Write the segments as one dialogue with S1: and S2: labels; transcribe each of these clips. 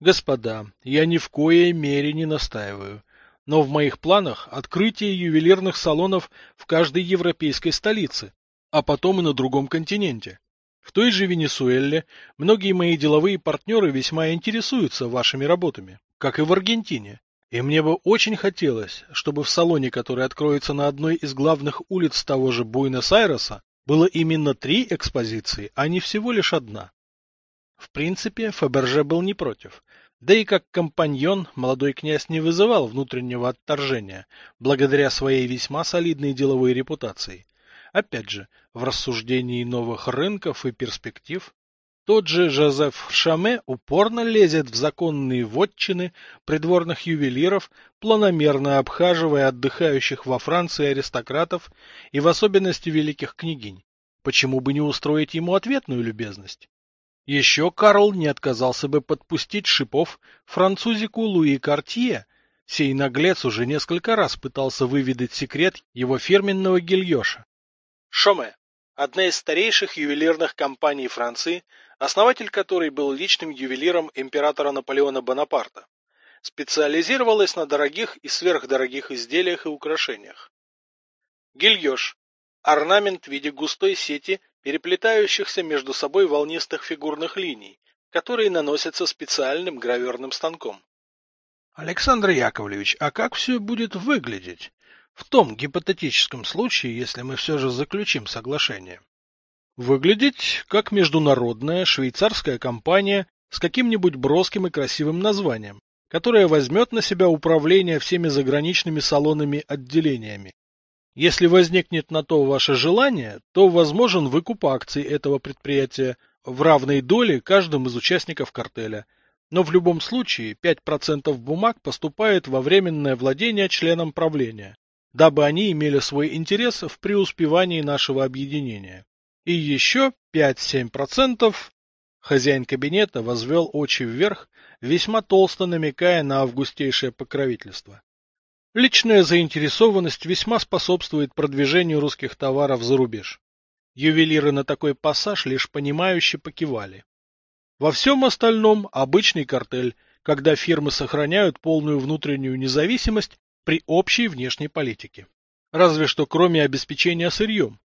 S1: Господа, я ни в коей мере не настаиваю, но в моих планах открытие ювелирных салонов в каждой европейской столице, а потом и на другом континенте. В той же Венесуэле многие мои деловые партнеры весьма интересуются вашими работами, как и в Аргентине. И мне бы очень хотелось, чтобы в салоне, который откроется на одной из главных улиц того же Буэнос-Айреса, было именно три экспозиции, а не всего лишь одна. В принципе, Фаберже был не против. Да и как компаньон молодой князь не вызывал внутреннего отторжения, благодаря своей весьма солидной деловой репутации. Опять же, в рассуждении новых рынков и перспектив, тот же Жозеф Шаме упорно лезет в законные вотчины придворных ювелиров, планомерно обхаживая отдыхающих во Франции аристократов и в особенности великих княгинь. Почему бы не устроить ему ответную любезность? Еще Карл не отказался бы подпустить шипов французику Луи Картье. Сей наглец уже несколько раз пытался выведать секрет его фирменного гильёша. Шоме – одна из старейших ювелирных компаний Франции, основатель которой был личным ювелиром императора Наполеона Бонапарта. Специализировалась на дорогих и сверхдорогих изделиях и украшениях. Гильёш – орнамент в виде густой сети переплетающихся между собой волнистых фигурных линий, которые наносятся специальным граверным станком. Александр Яковлевич, а как все будет выглядеть? В том гипотетическом случае, если мы все же заключим соглашение. Выглядеть как международная швейцарская компания с каким-нибудь броским и красивым названием, которая возьмет на себя управление всеми заграничными салонами-отделениями если возникнет на то ваше желание, то возможен выкуп акций этого предприятия в равной доле каждым из участников картеля. Но в любом случае 5% бумаг поступает во временное владение членам правления, дабы они имели свой интерес в преуспевании нашего объединения. И еще 5-7% Хозяин кабинета возвел очи вверх, весьма толсто намекая на августейшее покровительство. Личная заинтересованность весьма способствует продвижению русских товаров за рубеж. Ювелиры на такой пассаж лишь понимающе покивали. Во всем остальном обычный картель, когда фирмы сохраняют полную внутреннюю независимость при общей внешней политике. Разве что кроме обеспечения сырьем.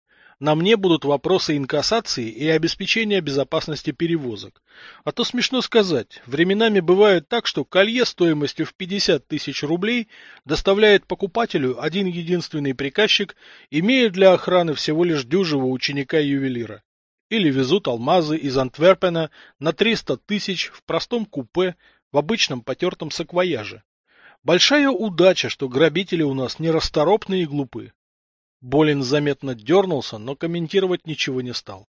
S1: На мне будут вопросы инкассации и обеспечения безопасности перевозок. А то смешно сказать, временами бывает так, что колье стоимостью в 50 тысяч рублей доставляет покупателю один единственный приказчик, имея для охраны всего лишь дюжего ученика-ювелира. Или везут алмазы из Антверпена на 300 тысяч в простом купе в обычном потертом саквояже. Большая удача, что грабители у нас не расторопные и глупы. Болин заметно дернулся, но комментировать ничего не стал.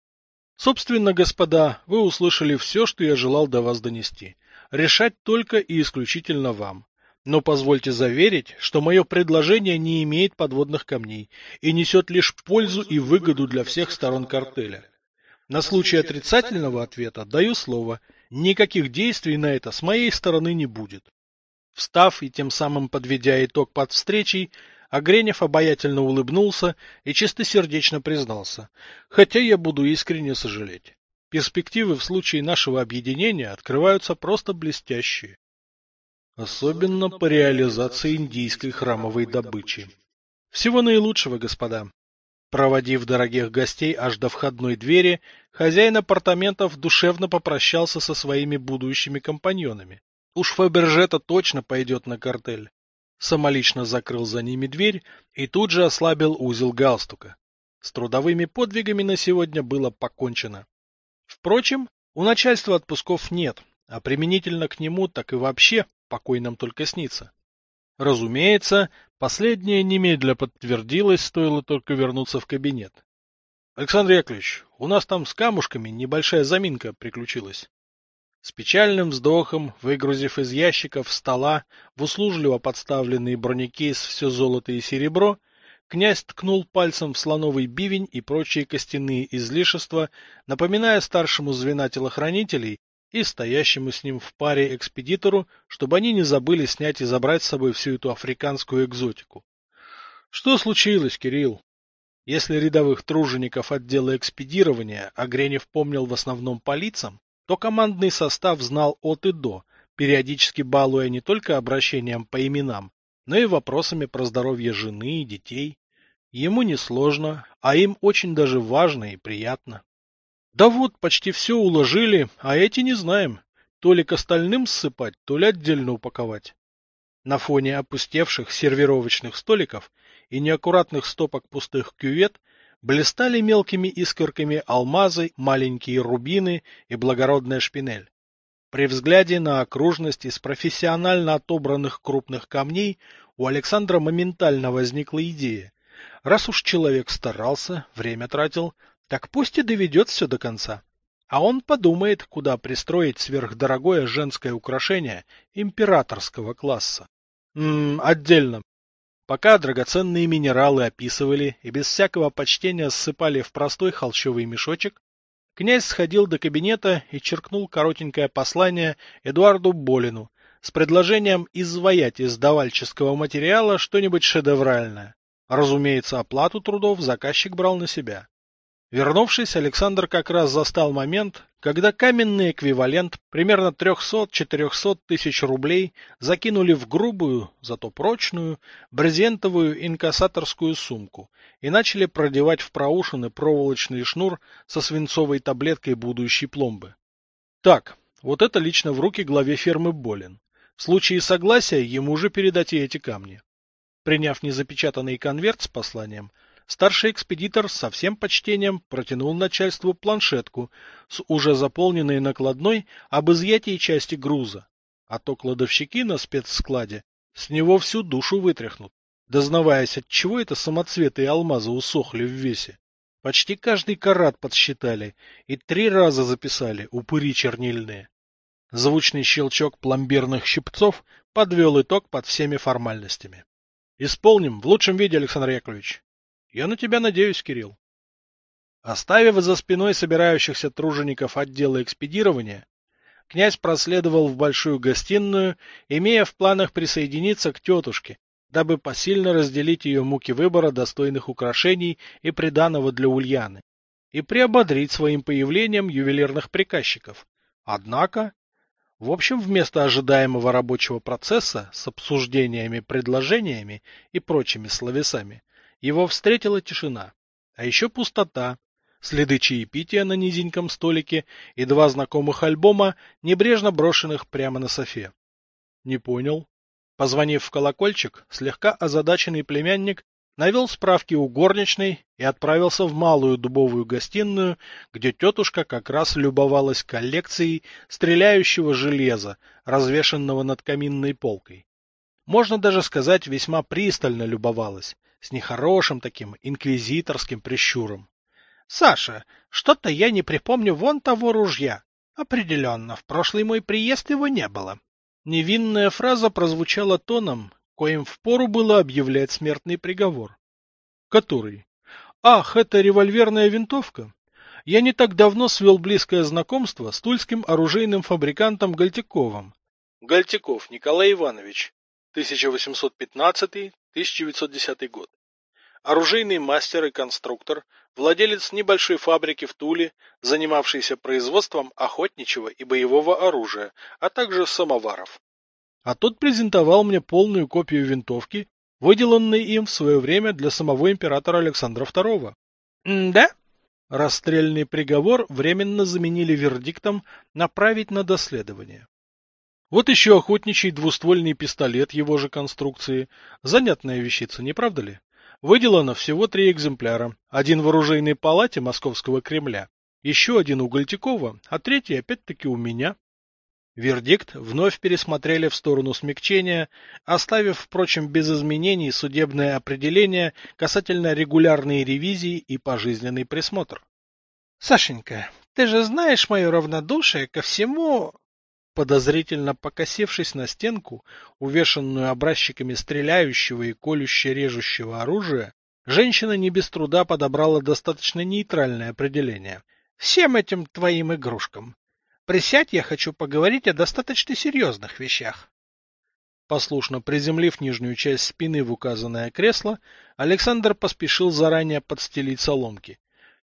S1: Собственно, господа, вы услышали все, что я желал до вас донести. Решать только и исключительно вам. Но позвольте заверить, что мое предложение не имеет подводных камней и несет лишь пользу и выгоду для всех сторон картеля. На случай отрицательного ответа даю слово, никаких действий на это с моей стороны не будет. Встав и тем самым подведя итог под встречей, Огренев обаятельно улыбнулся и чистосердечно признался, хотя я буду искренне сожалеть. Перспективы в случае нашего объединения открываются просто блестящие. Особенно по реализации индийской храмовой добычи. Всего наилучшего, господа. Проводив дорогих гостей аж до входной двери, хозяин апартаментов душевно попрощался со своими будущими компаньонами. Уж Фабержета точно пойдет на картель самолично закрыл за ними дверь и тут же ослабил узел галстука. С трудовыми подвигами на сегодня было покончено. Впрочем, у начальства отпусков нет, а применительно к нему так и вообще покой нам только снится. Разумеется, последнее немедля подтвердилось, стоило только вернуться в кабинет. Александр Яковлевич, у нас там с камушками небольшая заминка приключилась. С печальным вздохом, выгрузив из ящиков стола в услужливо подставленный бронекейс все золото и серебро, князь ткнул пальцем в слоновый бивень и прочие костяные излишества, напоминая старшему звена телохранителей и стоящему с ним в паре экспедитору, чтобы они не забыли снять и забрать с собой всю эту африканскую экзотику. Что случилось, Кирилл? Если рядовых тружеников отдела экспедирования Огренев помнил в основном по лицам, то командный состав знал от и до, периодически балуя не только обращением по именам, но и вопросами про здоровье жены и детей. Ему несложно, а им очень даже важно и приятно. Да вот, почти все уложили, а эти не знаем. То ли к остальным ссыпать, то ли отдельно упаковать. На фоне опустевших сервировочных столиков и неаккуратных стопок пустых кювет блистали мелкими искорками алмазы, маленькие рубины и благородная шпинель. При взгляде на окружность из профессионально отобранных крупных камней у Александра моментально возникла идея. Раз уж человек старался, время тратил, так пусть и доведет все до конца. А он подумает, куда пристроить сверхдорогое женское украшение императорского класса. Ммм, отдельно. Пока драгоценные минералы описывали и без всякого почтения ссыпали в простой холщовый мешочек, князь сходил до кабинета и черкнул коротенькое послание Эдуарду Болину с предложением изваять из давальческого материала что-нибудь шедевральное. Разумеется, оплату трудов заказчик брал на себя. Вернувшись, Александр как раз застал момент, когда каменный эквивалент примерно 300-400 тысяч рублей закинули в грубую, зато прочную, брезентовую инкассаторскую сумку и начали продевать в проушины проволочный шнур со свинцовой таблеткой будущей пломбы. Так, вот это лично в руки главе фермы Болин. В случае согласия ему же передать эти камни. Приняв незапечатанный конверт с посланием, старший экспедитор со всем почтением протянул начальству планшетку с уже заполненной накладной об изъятии части груза, а то кладовщики на спецскладе с него всю душу вытряхнут, дознаваясь, от чего это самоцветы и алмазы усохли в весе. Почти каждый карат подсчитали и три раза записали упыри чернильные. Звучный щелчок пломбирных щипцов подвел итог под всеми формальностями. Исполним в лучшем виде, Александр Яковлевич. Я на тебя надеюсь, Кирилл. Оставив за спиной собирающихся тружеников отдела экспедирования, князь проследовал в большую гостиную, имея в планах присоединиться к тетушке, дабы посильно разделить ее муки выбора достойных украшений и приданого для Ульяны, и приободрить своим появлением ювелирных приказчиков. Однако, в общем, вместо ожидаемого рабочего процесса с обсуждениями, предложениями и прочими словесами, его встретила тишина, а еще пустота, следы чаепития на низеньком столике и два знакомых альбома, небрежно брошенных прямо на софе. Не понял. Позвонив в колокольчик, слегка озадаченный племянник навел справки у горничной и отправился в малую дубовую гостиную, где тетушка как раз любовалась коллекцией стреляющего железа, развешенного над каминной полкой. Можно даже сказать, весьма пристально любовалась, с нехорошим таким инквизиторским прищуром. — Саша, что-то я не припомню вон того ружья. Определенно, в прошлый мой приезд его не было. Невинная фраза прозвучала тоном, коим впору было объявлять смертный приговор. — Который? — Ах, это револьверная винтовка. Я не так давно свел близкое знакомство с тульским оружейным фабрикантом Гальтяковым. Гальтяков Николай Иванович, 1815 1910 год. Оружейный мастер и конструктор, владелец небольшой фабрики в Туле, занимавшийся производством охотничьего и боевого оружия, а также самоваров. А тот презентовал мне полную копию винтовки, выделанной им в свое время для самого императора Александра II. да? Расстрельный приговор временно заменили вердиктом направить на доследование. Вот еще охотничий двуствольный пистолет его же конструкции. Занятная вещица, не правда ли? Выделано всего три экземпляра. Один в оружейной палате Московского Кремля, еще один у Гольтякова, а третий опять-таки у меня. Вердикт вновь пересмотрели в сторону смягчения, оставив, впрочем, без изменений судебное определение касательно регулярной ревизии и пожизненный присмотр. — Сашенька, ты же знаешь мое равнодушие ко всему... Подозрительно покосившись на стенку, увешанную образчиками стреляющего и колюще-режущего оружия, женщина не без труда подобрала достаточно нейтральное определение. «Всем этим твоим игрушкам. Присядь, я хочу поговорить о достаточно серьезных вещах». Послушно приземлив нижнюю часть спины в указанное кресло, Александр поспешил заранее подстелить соломки.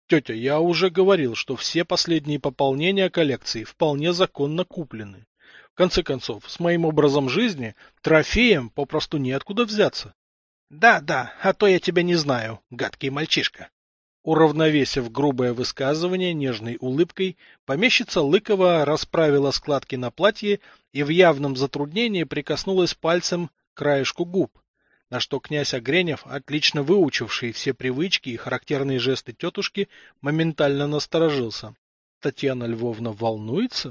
S1: Тетя, я уже говорил, что все последние пополнения коллекции вполне законно куплены. В конце концов, с моим образом жизни трофеем попросту неоткуда взяться.
S2: Да, да, а то я тебя не знаю, гадкий мальчишка.
S1: Уравновесив грубое высказывание нежной улыбкой, помещица Лыкова расправила складки на платье и в явном затруднении прикоснулась пальцем к краешку губ, на что князь Огренев, отлично выучивший все привычки и характерные жесты тетушки, моментально насторожился. Татьяна Львовна волнуется?